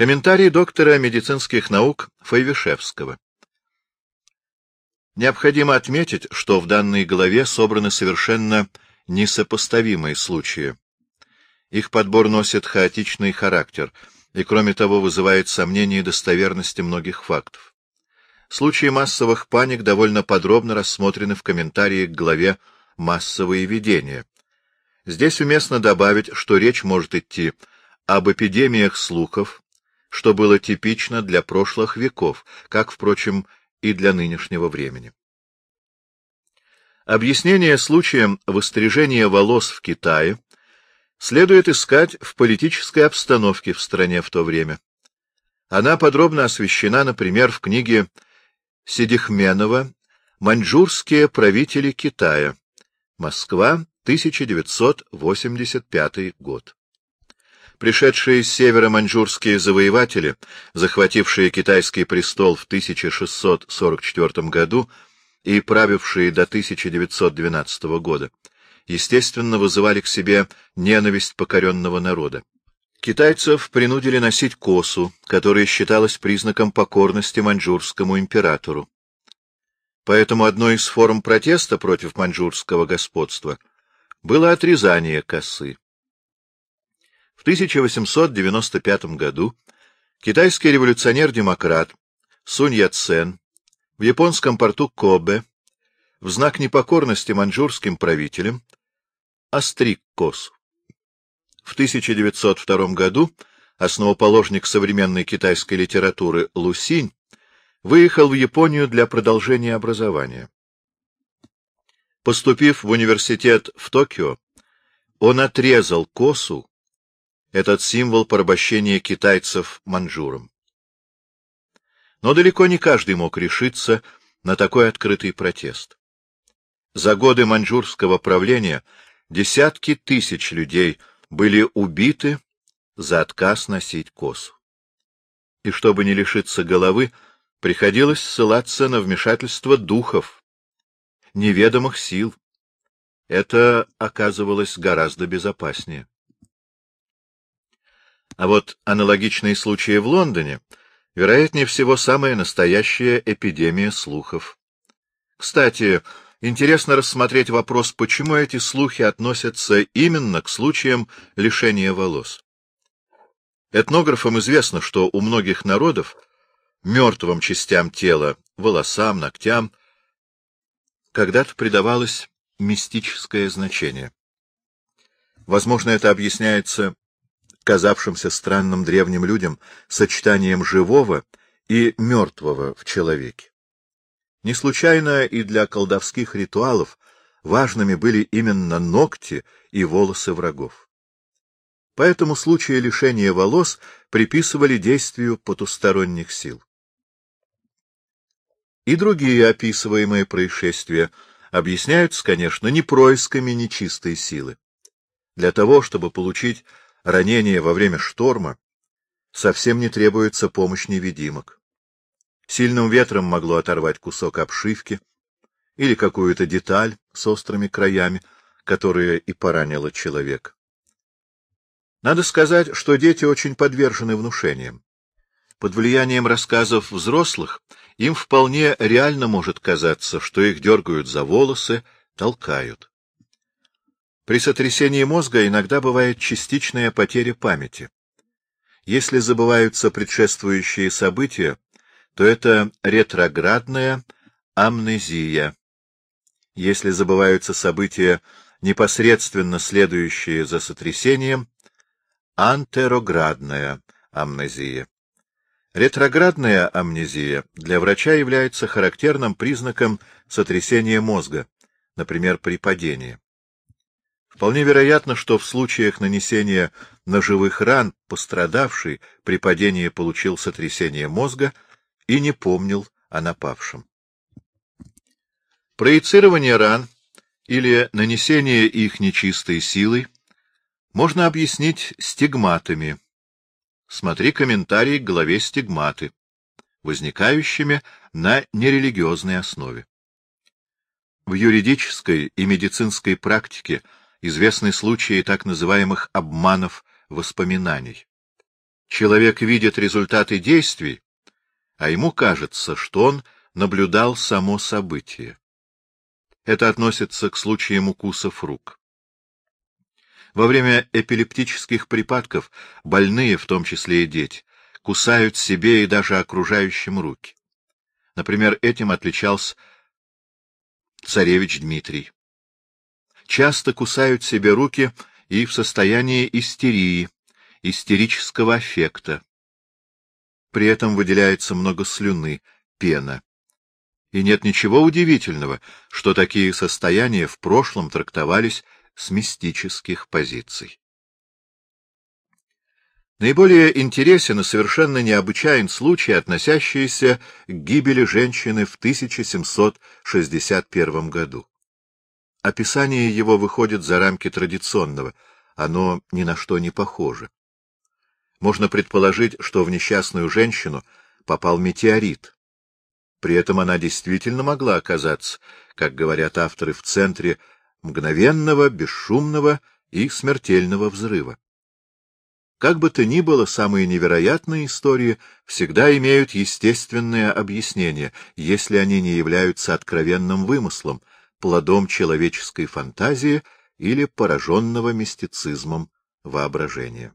Комментарий доктора медицинских наук Файвишевского. Необходимо отметить, что в данной главе собраны совершенно несопоставимые случаи. Их подбор носит хаотичный характер и, кроме того, вызывает сомнения достоверности многих фактов. Случаи массовых паник довольно подробно рассмотрены в комментарии к главе «Массовые видения». Здесь уместно добавить, что речь может идти об эпидемиях слухов, что было типично для прошлых веков, как, впрочем, и для нынешнего времени. Объяснение случаем выстрижения волос в Китае следует искать в политической обстановке в стране в то время. Она подробно освещена, например, в книге Сидихменова «Маньчжурские правители Китая. Москва, 1985 год». Пришедшие с севера маньчжурские завоеватели, захватившие китайский престол в 1644 году и правившие до 1912 года, естественно, вызывали к себе ненависть покоренного народа. Китайцев принудили носить косу, которая считалась признаком покорности маньчжурскому императору. Поэтому одной из форм протеста против маньчжурского господства было отрезание косы. В 1895 году китайский революционер-демократ Сунь Яцен в японском порту Кобе в знак непокорности маньчжурским правителям остриг косу. В 1902 году основоположник современной китайской литературы Лусинь выехал в Японию для продолжения образования. Поступив в университет в Токио, он отрезал косу этот символ порабощения китайцев маньчжурам. Но далеко не каждый мог решиться на такой открытый протест. За годы маньчжурского правления десятки тысяч людей были убиты за отказ носить косу. И чтобы не лишиться головы, приходилось ссылаться на вмешательство духов, неведомых сил. Это оказывалось гораздо безопаснее. А вот аналогичные случаи в Лондоне, вероятнее всего, самая настоящая эпидемия слухов. Кстати, интересно рассмотреть вопрос, почему эти слухи относятся именно к случаям лишения волос. Этнографам известно, что у многих народов мертвым частям тела, волосам, ногтям, когда-то придавалось мистическое значение. Возможно, это объясняется казавшимся странным древним людям сочетанием живого и мертвого в человеке. Не случайно и для колдовских ритуалов важными были именно ногти и волосы врагов. Поэтому случаи лишения волос приписывали действию потусторонних сил. И другие описываемые происшествия объясняются, конечно, не происками нечистой силы. Для того, чтобы получить ранение во время шторма, совсем не требуется помощь невидимок. Сильным ветром могло оторвать кусок обшивки или какую-то деталь с острыми краями, которая и поранила человека. Надо сказать, что дети очень подвержены внушениям. Под влиянием рассказов взрослых им вполне реально может казаться, что их дергают за волосы, толкают. При сотрясении мозга иногда бывает частичная потеря памяти. Если забываются предшествующие события, то это ретроградная амнезия. Если забываются события, непосредственно следующие за сотрясением, антероградная амнезия. Ретроградная амнезия для врача является характерным признаком сотрясения мозга, например, при падении. Вполне вероятно, что в случаях нанесения ножевых ран пострадавший при падении получил сотрясение мозга и не помнил о напавшем. Проецирование ран или нанесение их нечистой силой можно объяснить стигматами. Смотри комментарий к главе стигматы, возникающими на нерелигиозной основе. В юридической и медицинской практике – известны случаи так называемых обманов воспоминаний. Человек видит результаты действий, а ему кажется, что он наблюдал само событие. Это относится к случаям укусов рук. Во время эпилептических припадков больные, в том числе и дети, кусают себе и даже окружающим руки. Например, этим отличался царевич Дмитрий. Часто кусают себе руки и в состоянии истерии, истерического аффекта. При этом выделяется много слюны, пена. И нет ничего удивительного, что такие состояния в прошлом трактовались с мистических позиций. Наиболее интересен и совершенно необычайен случай, относящийся к гибели женщины в 1761 году. Описание его выходит за рамки традиционного, оно ни на что не похоже. Можно предположить, что в несчастную женщину попал метеорит. При этом она действительно могла оказаться, как говорят авторы, в центре мгновенного, бесшумного и смертельного взрыва. Как бы то ни было, самые невероятные истории всегда имеют естественное объяснение, если они не являются откровенным вымыслом, плодом человеческой фантазии или пораженного мистицизмом воображения.